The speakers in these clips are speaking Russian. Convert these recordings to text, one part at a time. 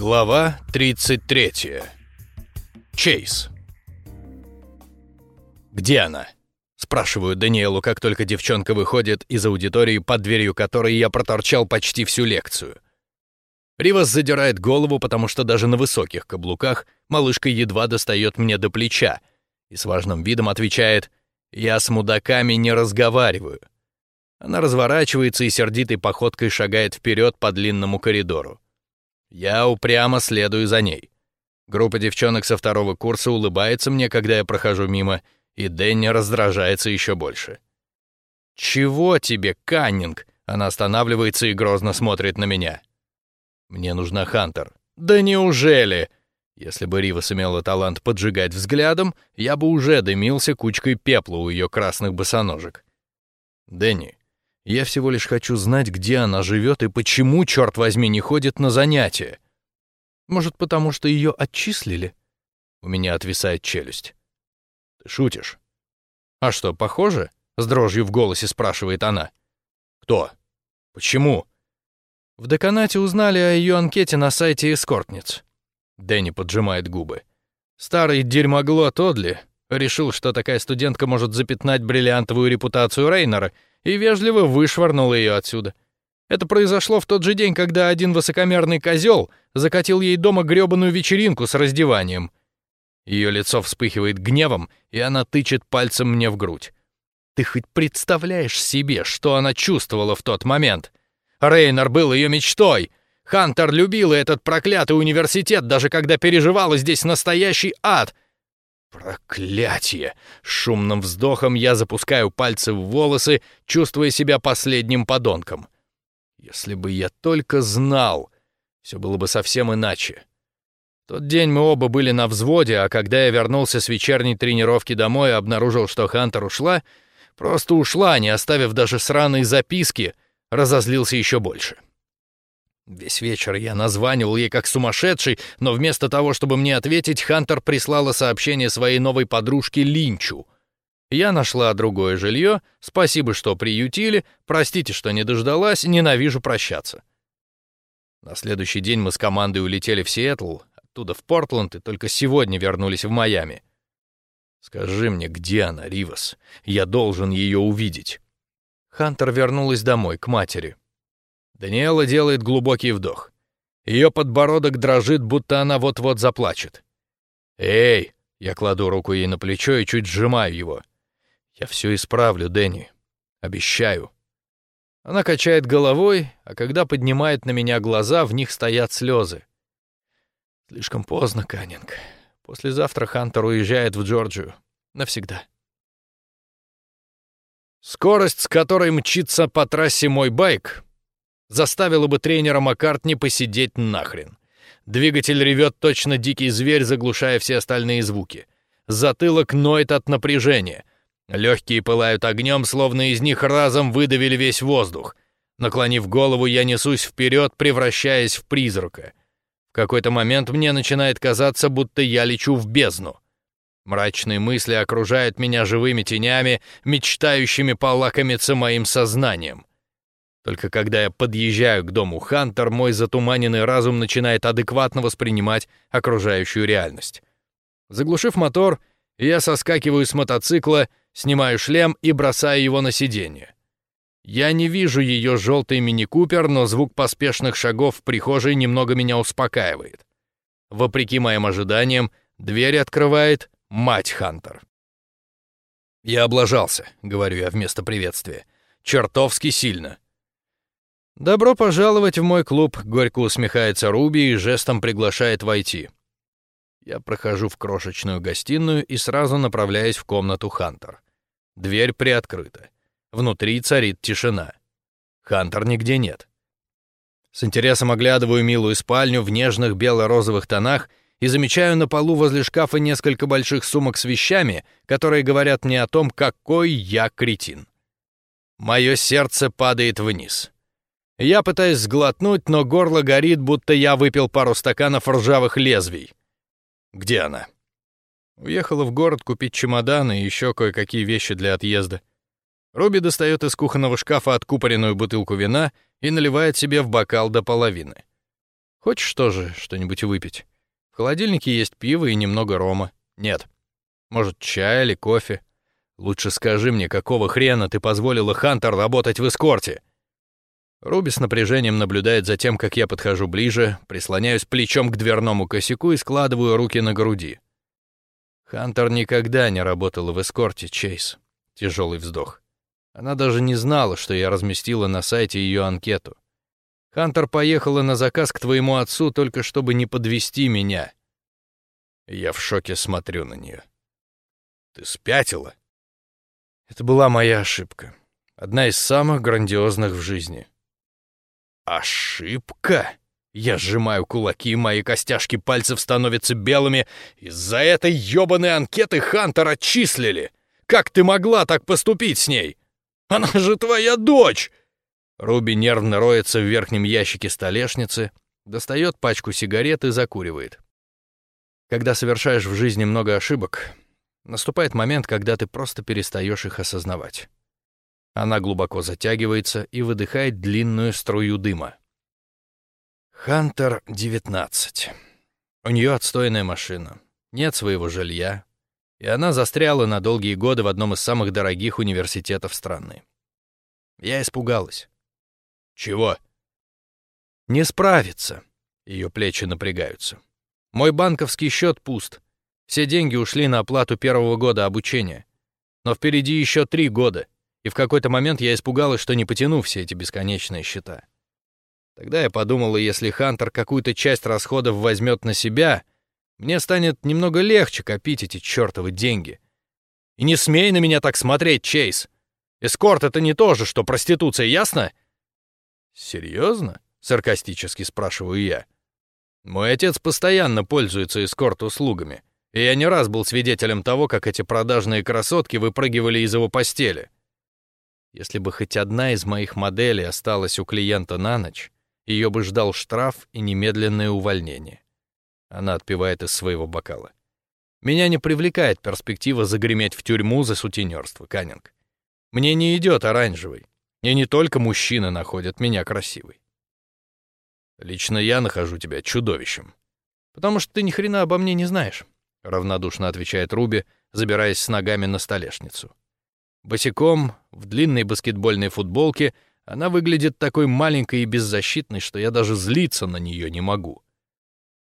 Глава 33. Чейз. «Где она?» — спрашиваю Даниэлу, как только девчонка выходит из аудитории, под дверью которой я проторчал почти всю лекцию. Ривас задирает голову, потому что даже на высоких каблуках малышка едва достает мне до плеча и с важным видом отвечает «Я с мудаками не разговариваю». Она разворачивается и сердитой походкой шагает вперед по длинному коридору. Я упрямо следую за ней. Группа девчонок со второго курса улыбается мне, когда я прохожу мимо, и Дэнни раздражается еще больше. «Чего тебе, Каннинг?» Она останавливается и грозно смотрит на меня. «Мне нужна Хантер». «Да неужели?» Если бы Рива имела талант поджигать взглядом, я бы уже дымился кучкой пепла у ее красных босоножек. «Дэнни, я всего лишь хочу знать, где она живет и почему, черт возьми, не ходит на занятия. Может, потому что ее отчислили? У меня отвисает челюсть. Ты шутишь? А что, похоже? С дрожью в голосе спрашивает она. Кто? Почему? В деканате узнали о ее анкете на сайте эскортниц. Дэнни поджимает губы. Старый дерьмоглот Одли решил, что такая студентка может запятнать бриллиантовую репутацию Рейнера — и вежливо вышвырнул ее отсюда. Это произошло в тот же день, когда один высокомерный козел закатил ей дома грёбаную вечеринку с раздеванием. Ее лицо вспыхивает гневом, и она тычет пальцем мне в грудь. Ты хоть представляешь себе, что она чувствовала в тот момент? Рейнер был ее мечтой. Хантер любила этот проклятый университет, даже когда переживала здесь настоящий ад — Проклятие! Шумным вздохом я запускаю пальцы в волосы, чувствуя себя последним подонком. Если бы я только знал, все было бы совсем иначе. Тот день мы оба были на взводе, а когда я вернулся с вечерней тренировки домой и обнаружил, что Хантер ушла, просто ушла, не оставив даже сраные записки, разозлился еще больше. — Весь вечер я названивал ей как сумасшедший, но вместо того, чтобы мне ответить, Хантер прислала сообщение своей новой подружке Линчу. Я нашла другое жилье, спасибо, что приютили, простите, что не дождалась, ненавижу прощаться. На следующий день мы с командой улетели в Сиэтл, оттуда в Портленд и только сегодня вернулись в Майами. Скажи мне, где она, Ривас? Я должен ее увидеть. Хантер вернулась домой, к матери. Даниэла делает глубокий вдох. Ее подбородок дрожит, будто она вот-вот заплачет. «Эй!» — я кладу руку ей на плечо и чуть сжимаю его. «Я все исправлю, Дэнни. Обещаю». Она качает головой, а когда поднимает на меня глаза, в них стоят слезы. Слишком поздно, Каннинг. Послезавтра Хантер уезжает в Джорджию. Навсегда. Скорость, с которой мчится по трассе мой байк, заставило бы тренера Маккартни посидеть нахрен. Двигатель ревет точно дикий зверь, заглушая все остальные звуки. Затылок ноет от напряжения. Легкие пылают огнем, словно из них разом выдавили весь воздух. Наклонив голову, я несусь вперед, превращаясь в призрака. В какой-то момент мне начинает казаться, будто я лечу в бездну. Мрачные мысли окружают меня живыми тенями, мечтающими полакомиться моим сознанием. Только когда я подъезжаю к дому Хантер, мой затуманенный разум начинает адекватно воспринимать окружающую реальность. Заглушив мотор, я соскакиваю с мотоцикла, снимаю шлем и бросаю его на сиденье. Я не вижу ее желтый мини-купер, но звук поспешных шагов в прихожей немного меня успокаивает. Вопреки моим ожиданиям, дверь открывает мать Хантер. «Я облажался», — говорю я вместо приветствия. «Чертовски сильно. «Добро пожаловать в мой клуб», — горько усмехается Руби и жестом приглашает войти. Я прохожу в крошечную гостиную и сразу направляюсь в комнату Хантер. Дверь приоткрыта. Внутри царит тишина. Хантер нигде нет. С интересом оглядываю милую спальню в нежных бело-розовых тонах и замечаю на полу возле шкафа несколько больших сумок с вещами, которые говорят мне о том, какой я кретин. Мое сердце падает вниз. Я пытаюсь сглотнуть, но горло горит, будто я выпил пару стаканов ржавых лезвий. Где она? Уехала в город купить чемоданы и еще кое-какие вещи для отъезда. Руби достает из кухонного шкафа откупоренную бутылку вина и наливает себе в бокал до половины. Хочешь тоже что-нибудь выпить? В холодильнике есть пиво и немного рома. Нет. Может, чай или кофе? Лучше скажи мне, какого хрена ты позволила Хантер работать в эскорте?» Руби с напряжением наблюдает за тем, как я подхожу ближе, прислоняюсь плечом к дверному косяку и складываю руки на груди. Хантер никогда не работала в эскорте, Чейз. Тяжелый вздох. Она даже не знала, что я разместила на сайте ее анкету. Хантер поехала на заказ к твоему отцу только чтобы не подвести меня. Я в шоке смотрю на нее. Ты спятила? Это была моя ошибка. Одна из самых грандиозных в жизни. Ошибка? Я сжимаю кулаки, мои костяшки пальцев становятся белыми. Из-за этой ёбаной анкеты Хантер отчислили. Как ты могла так поступить с ней? Она же твоя дочь!» Руби нервно роется в верхнем ящике столешницы, достает пачку сигарет и закуривает. Когда совершаешь в жизни много ошибок, наступает момент, когда ты просто перестаешь их осознавать. Она глубоко затягивается и выдыхает длинную струю дыма. Хантер 19. У нее отстойная машина, нет своего жилья, и она застряла на долгие годы в одном из самых дорогих университетов страны. Я испугалась. Чего? Не справится. Ее плечи напрягаются. Мой банковский счет пуст. Все деньги ушли на оплату первого года обучения. Но впереди еще три года, и в какой-то момент я испугалась, что не потяну все эти бесконечные счета. Тогда я подумала, если Хантер какую-то часть расходов возьмет на себя, мне станет немного легче копить эти чертовы деньги. И не смей на меня так смотреть, Чейз. Эскорт — это не то же, что проституция, ясно? Серьезно? Саркастически спрашиваю я. Мой отец постоянно пользуется эскорт-услугами, и я не раз был свидетелем того, как эти продажные красотки выпрыгивали из его постели. Если бы хоть одна из моих моделей осталась у клиента на ночь, ее бы ждал штраф и немедленное увольнение. Она отпивает из своего бокала. Меня не привлекает перспектива загреметь в тюрьму за сутенерство, Каннинг. Мне не идет оранжевый. И не только мужчины находят меня красивой. Лично я нахожу тебя чудовищем. Потому что ты ни хрена обо мне не знаешь, равнодушно отвечает Руби, забираясь с ногами на столешницу. Босиком, в длинной баскетбольной футболке, она выглядит такой маленькой и беззащитной, что я даже злиться на нее не могу.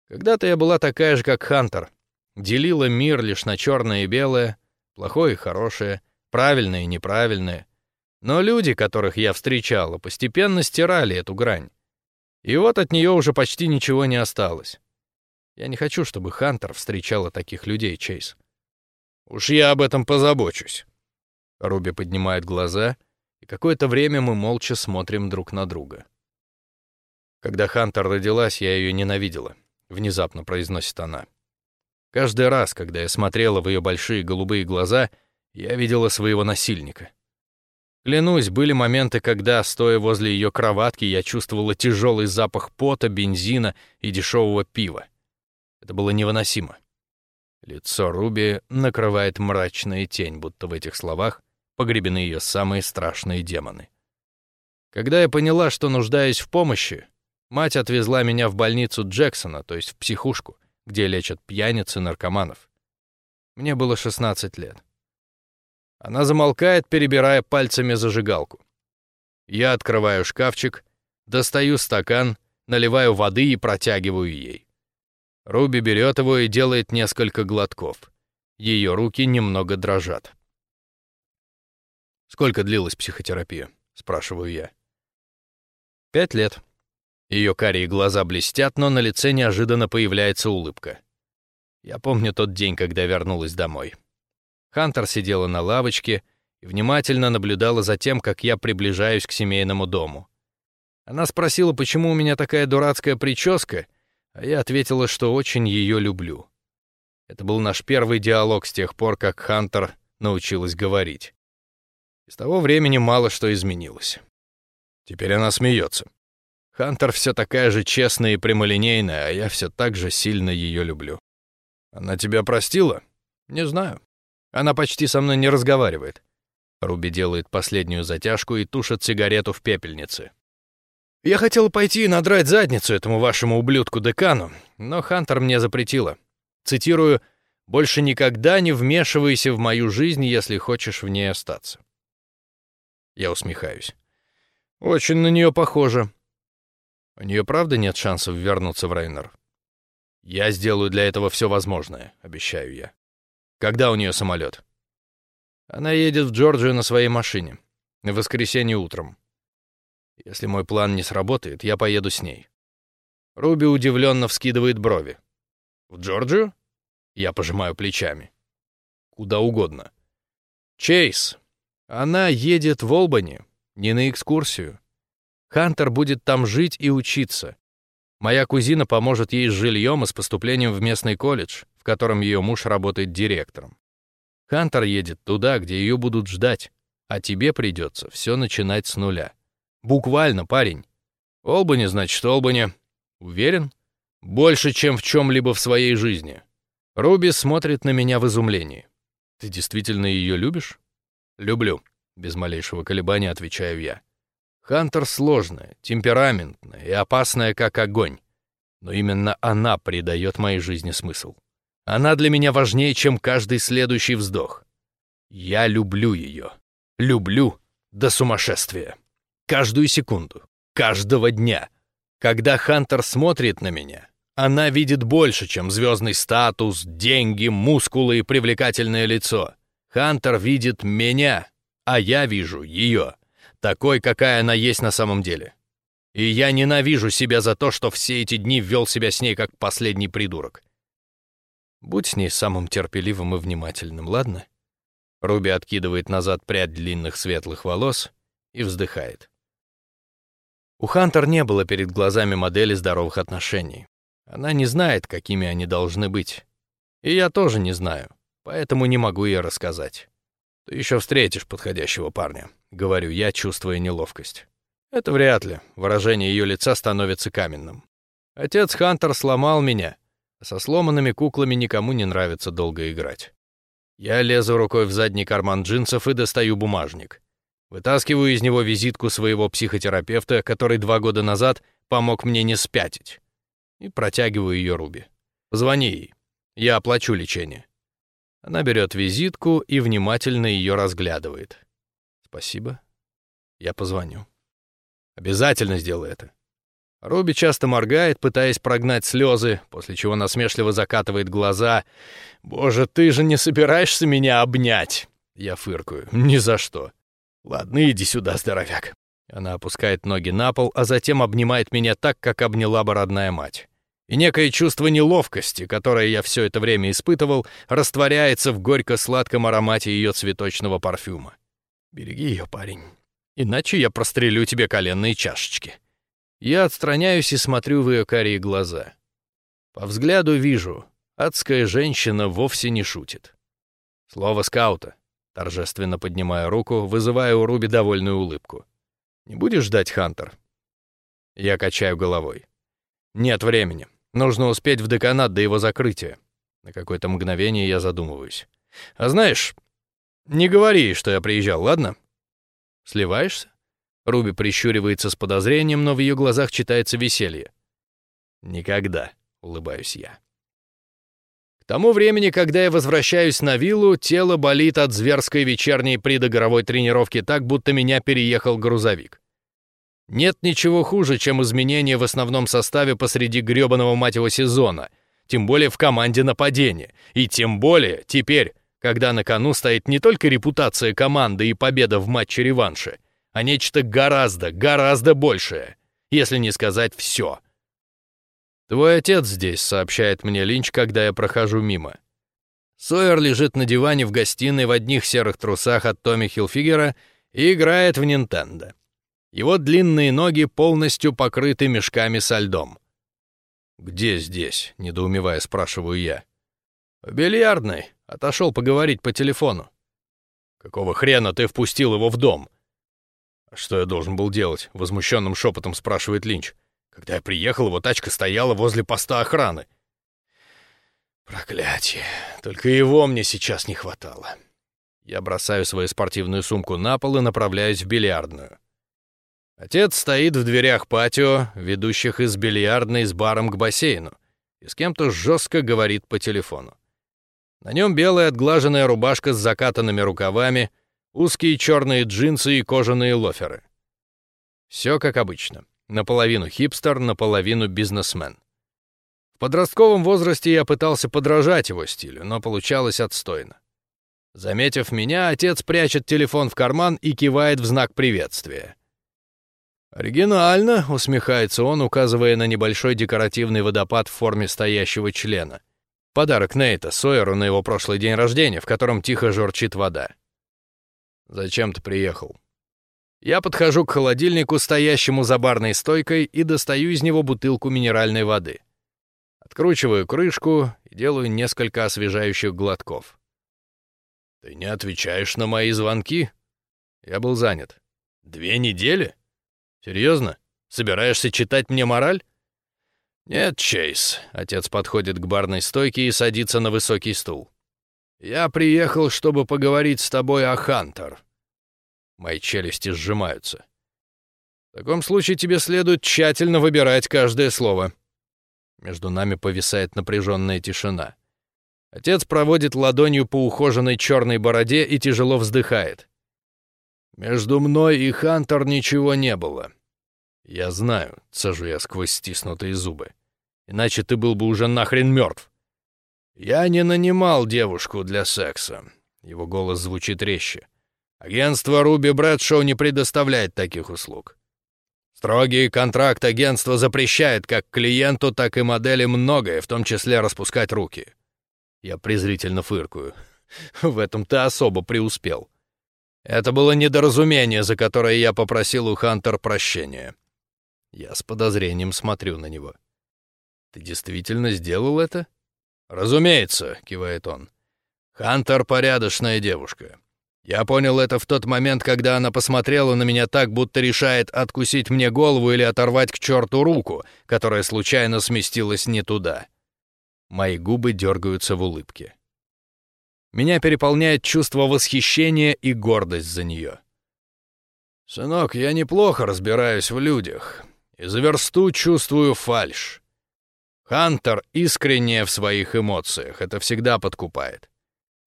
Когда-то я была такая же, как Хантер. Делила мир лишь на черное и белое, плохое и хорошее, правильное и неправильное. Но люди, которых я встречала, постепенно стирали эту грань. И вот от нее уже почти ничего не осталось. Я не хочу, чтобы Хантер встречала таких людей, Чейз. Уж я об этом позабочусь. Руби поднимает глаза, и какое-то время мы молча смотрим друг на друга. Когда Хантер родилась, я ее ненавидела внезапно произносит она. Каждый раз, когда я смотрела в ее большие голубые глаза, я видела своего насильника. Клянусь, были моменты, когда, стоя возле ее кроватки, я чувствовала тяжелый запах пота, бензина и дешевого пива. Это было невыносимо. Лицо Руби накрывает мрачная тень, будто в этих словах погребены ее самые страшные демоны. Когда я поняла, что нуждаюсь в помощи, Мать отвезла меня в больницу Джексона, то есть в психушку, где лечат пьяниц и наркоманов. Мне было 16 лет. Она замолкает, перебирая пальцами зажигалку. Я открываю шкафчик, достаю стакан, наливаю воды и протягиваю ей. Руби берет его и делает несколько глотков. Ее руки немного дрожат. «Сколько длилась психотерапия?» — спрашиваю я. «Пять лет», ее карие глаза блестят, но на лице неожиданно появляется улыбка. Я помню тот день, когда вернулась домой. Хантер сидела на лавочке и внимательно наблюдала за тем, как я приближаюсь к семейному дому. Она спросила, почему у меня такая дурацкая прическа, а я ответила, что очень ее люблю. Это был наш первый диалог с тех пор, как Хантер научилась говорить. И с того времени мало что изменилось. Теперь она смеется. Хантер все такая же честная и прямолинейная, а я все так же сильно ее люблю. Она тебя простила? Не знаю. Она почти со мной не разговаривает. Руби делает последнюю затяжку и тушит сигарету в пепельнице. Я хотел пойти и надрать задницу этому вашему ублюдку-декану, но Хантер мне запретила. Цитирую, «Больше никогда не вмешивайся в мою жизнь, если хочешь в ней остаться». Я усмехаюсь. Очень на нее похоже. У нее правда нет шансов вернуться в Рейнер? Я сделаю для этого все возможное, обещаю я. Когда у нее самолет? Она едет в Джорджию на своей машине. В воскресенье утром. Если мой план не сработает, я поеду с ней. Руби удивленно вскидывает брови. В Джорджию? Я пожимаю плечами. Куда угодно. Чейз. Она едет в Олбани, не на экскурсию. Хантер будет там жить и учиться. Моя кузина поможет ей с жильем и с поступлением в местный колледж, в котором ее муж работает директором. Хантер едет туда, где ее будут ждать, а тебе придется все начинать с нуля. Буквально, парень. Олбани, значит, Олбани. Уверен? Больше, чем в чем-либо в своей жизни. Руби смотрит на меня в изумлении. Ты действительно ее любишь? Люблю. Без малейшего колебания отвечаю я. Хантер сложная, темпераментная и опасная, как огонь. Но именно она придает моей жизни смысл. Она для меня важнее, чем каждый следующий вздох. Я люблю ее. Люблю до сумасшествия. Каждую секунду. Каждого дня. Когда Хантер смотрит на меня, она видит больше, чем звездный статус, деньги, мускулы и привлекательное лицо. Хантер видит меня, а я вижу ее такой, какая она есть на самом деле. И я ненавижу себя за то, что все эти дни вел себя с ней как последний придурок. Будь с ней самым терпеливым и внимательным, ладно? Руби откидывает назад прядь длинных светлых волос и вздыхает. У Хантер не было перед глазами модели здоровых отношений. Она не знает, какими они должны быть. И я тоже не знаю, поэтому не могу ей рассказать. Ты еще встретишь подходящего парня. — говорю я, чувствуя неловкость. Это вряд ли. Выражение ее лица становится каменным. Отец Хантер сломал меня. Со сломанными куклами никому не нравится долго играть. Я лезу рукой в задний карман джинсов и достаю бумажник. Вытаскиваю из него визитку своего психотерапевта, который два года назад помог мне не спятить. И протягиваю ее Руби. Звони ей. Я оплачу лечение. Она берет визитку и внимательно ее разглядывает. Спасибо. Я позвоню. Обязательно сделаю это. Руби часто моргает, пытаясь прогнать слезы, после чего насмешливо закатывает глаза. «Боже, ты же не собираешься меня обнять?» Я фыркаю. «Ни за что». «Ладно, иди сюда, здоровяк». Она опускает ноги на пол, а затем обнимает меня так, как обняла бы родная мать. И некое чувство неловкости, которое я все это время испытывал, растворяется в горько-сладком аромате ее цветочного парфюма. Береги ее, парень. Иначе я прострелю тебе коленные чашечки. Я отстраняюсь и смотрю в ее карие глаза. По взгляду вижу, адская женщина вовсе не шутит. Слово скаута. Торжественно поднимая руку, вызывая у Руби довольную улыбку. «Не будешь ждать, Хантер?» Я качаю головой. «Нет времени. Нужно успеть в деканат до его закрытия». На какое-то мгновение я задумываюсь. «А знаешь, не говори, что я приезжал, ладно? Сливаешься? Руби прищуривается с подозрением, но в ее глазах читается веселье. Никогда, улыбаюсь я. К тому времени, когда я возвращаюсь на виллу, тело болит от зверской вечерней предогоровой тренировки так, будто меня переехал грузовик. Нет ничего хуже, чем изменения в основном составе посреди грёбаного мать его сезона, тем более в команде нападения, и тем более теперь когда на кону стоит не только репутация команды и победа в матче-реванше, а нечто гораздо, гораздо большее, если не сказать все. «Твой отец здесь», — сообщает мне Линч, когда я прохожу мимо. Сойер лежит на диване в гостиной в одних серых трусах от Томми Хилфигера и играет в Нинтендо. Его длинные ноги полностью покрыты мешками со льдом. «Где здесь?» — недоумевая спрашиваю я. «В бильярдной. Отошел поговорить по телефону. Какого хрена ты впустил его в дом? А что я должен был делать? Возмущенным шепотом спрашивает Линч. Когда я приехал, его тачка стояла возле поста охраны. Проклятие. Только его мне сейчас не хватало. Я бросаю свою спортивную сумку на пол и направляюсь в бильярдную. Отец стоит в дверях патио, ведущих из бильярдной с баром к бассейну, и с кем-то жестко говорит по телефону. На нем белая отглаженная рубашка с закатанными рукавами, узкие черные джинсы и кожаные лоферы. Все как обычно. Наполовину хипстер, наполовину бизнесмен. В подростковом возрасте я пытался подражать его стилю, но получалось отстойно. Заметив меня, отец прячет телефон в карман и кивает в знак приветствия. «Оригинально», — усмехается он, указывая на небольшой декоративный водопад в форме стоящего члена. Подарок Нейта Сойеру на его прошлый день рождения, в котором тихо журчит вода. «Зачем ты приехал?» Я подхожу к холодильнику, стоящему за барной стойкой, и достаю из него бутылку минеральной воды. Откручиваю крышку и делаю несколько освежающих глотков. «Ты не отвечаешь на мои звонки?» Я был занят. «Две недели?» «Серьезно? Собираешься читать мне мораль?» «Нет, Чейз», — отец подходит к барной стойке и садится на высокий стул. «Я приехал, чтобы поговорить с тобой о Хантер». Мои челюсти сжимаются. «В таком случае тебе следует тщательно выбирать каждое слово». Между нами повисает напряженная тишина. Отец проводит ладонью по ухоженной черной бороде и тяжело вздыхает. Между мной и Хантер ничего не было. Я знаю, цежу я сквозь стиснутые зубы. Иначе ты был бы уже нахрен мертв. Я не нанимал девушку для секса. Его голос звучит резче. Агентство Руби Брэдшоу не предоставляет таких услуг. Строгий контракт агентства запрещает как клиенту, так и модели многое, в том числе распускать руки. Я презрительно фыркую. В этом ты особо преуспел. Это было недоразумение, за которое я попросил у Хантер прощения. Я с подозрением смотрю на него. Ты действительно сделал это? Разумеется, кивает он. Хантер порядочная девушка. Я понял это в тот момент, когда она посмотрела на меня так, будто решает откусить мне голову или оторвать к черту руку, которая случайно сместилась не туда. Мои губы дергаются в улыбке. Меня переполняет чувство восхищения и гордость за нее. «Сынок, я неплохо разбираюсь в людях, и за версту чувствую фальшь. Хантер искренняя в своих эмоциях, это всегда подкупает.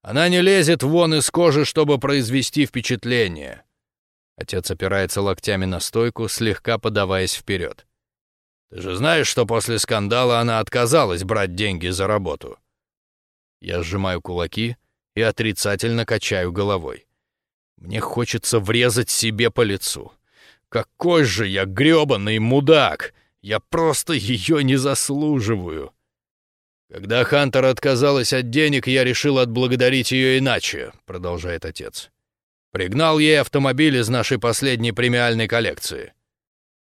Она не лезет вон из кожи, чтобы произвести впечатление». Отец опирается локтями на стойку, слегка подаваясь вперед. «Ты же знаешь, что после скандала она отказалась брать деньги за работу?» Я сжимаю кулаки — и отрицательно качаю головой. Мне хочется врезать себе по лицу. Какой же я грёбаный мудак! Я просто ее не заслуживаю. Когда Хантер отказалась от денег, я решил отблагодарить ее иначе, продолжает отец. Пригнал ей автомобиль из нашей последней премиальной коллекции.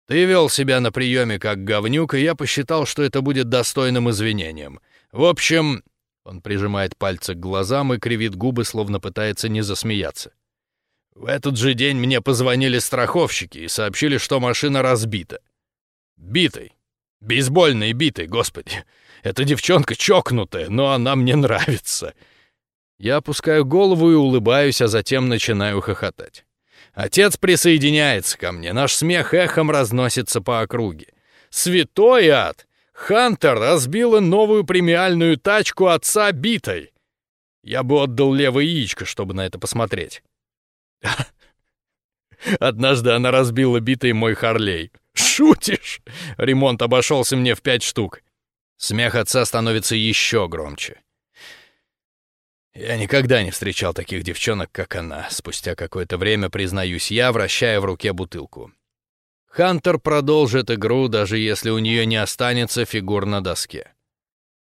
Ты вел себя на приеме как говнюк, и я посчитал, что это будет достойным извинением. В общем, он прижимает пальцы к глазам и кривит губы, словно пытается не засмеяться. В этот же день мне позвонили страховщики и сообщили, что машина разбита. Битой. Бейсбольной битой, господи. Эта девчонка чокнутая, но она мне нравится. Я опускаю голову и улыбаюсь, а затем начинаю хохотать. Отец присоединяется ко мне, наш смех эхом разносится по округе. Святой ад! Хантер разбила новую премиальную тачку отца битой. Я бы отдал левое яичко, чтобы на это посмотреть. Однажды она разбила битой мой Харлей. Шутишь? Ремонт обошелся мне в пять штук. Смех отца становится еще громче. Я никогда не встречал таких девчонок, как она. Спустя какое-то время, признаюсь я, вращая в руке бутылку. Хантер продолжит игру, даже если у нее не останется фигур на доске.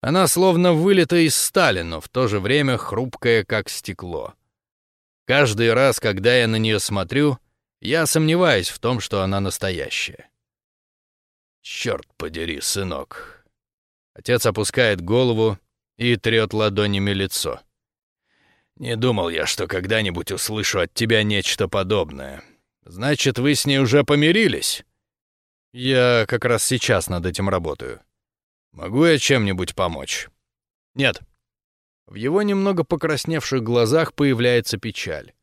Она словно вылета из стали, но в то же время хрупкая, как стекло. Каждый раз, когда я на нее смотрю, я сомневаюсь в том, что она настоящая. «Черт подери, сынок!» Отец опускает голову и трет ладонями лицо. «Не думал я, что когда-нибудь услышу от тебя нечто подобное. Значит, вы с ней уже помирились? Я как раз сейчас над этим работаю. Могу я чем-нибудь помочь? Нет. В его немного покрасневших глазах появляется печаль.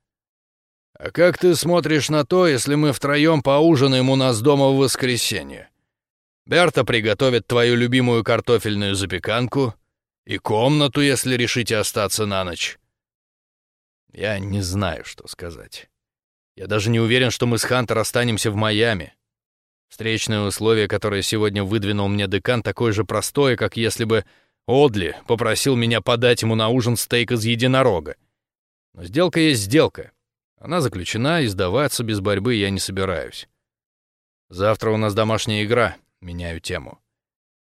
«А как ты смотришь на то, если мы втроем поужинаем у нас дома в воскресенье? Берта приготовит твою любимую картофельную запеканку и комнату, если решите остаться на ночь». Я не знаю, что сказать. Я даже не уверен, что мы с Хантер останемся в Майами. Встречное условие, которое сегодня выдвинул мне декан, такое же простое, как если бы Одли попросил меня подать ему на ужин стейк из единорога. Но сделка есть сделка. Она заключена, и сдаваться без борьбы я не собираюсь. Завтра у нас домашняя игра, меняю тему.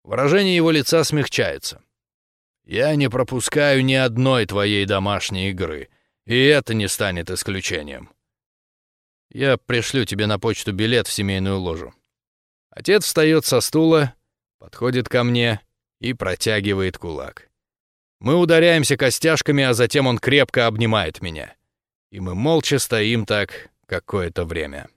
Выражение его лица смягчается. Я не пропускаю ни одной твоей домашней игры, и это не станет исключением. Я пришлю тебе на почту билет в семейную ложу. Отец встает со стула, подходит ко мне и протягивает кулак. Мы ударяемся костяшками, а затем он крепко обнимает меня. И мы молча стоим так какое-то время.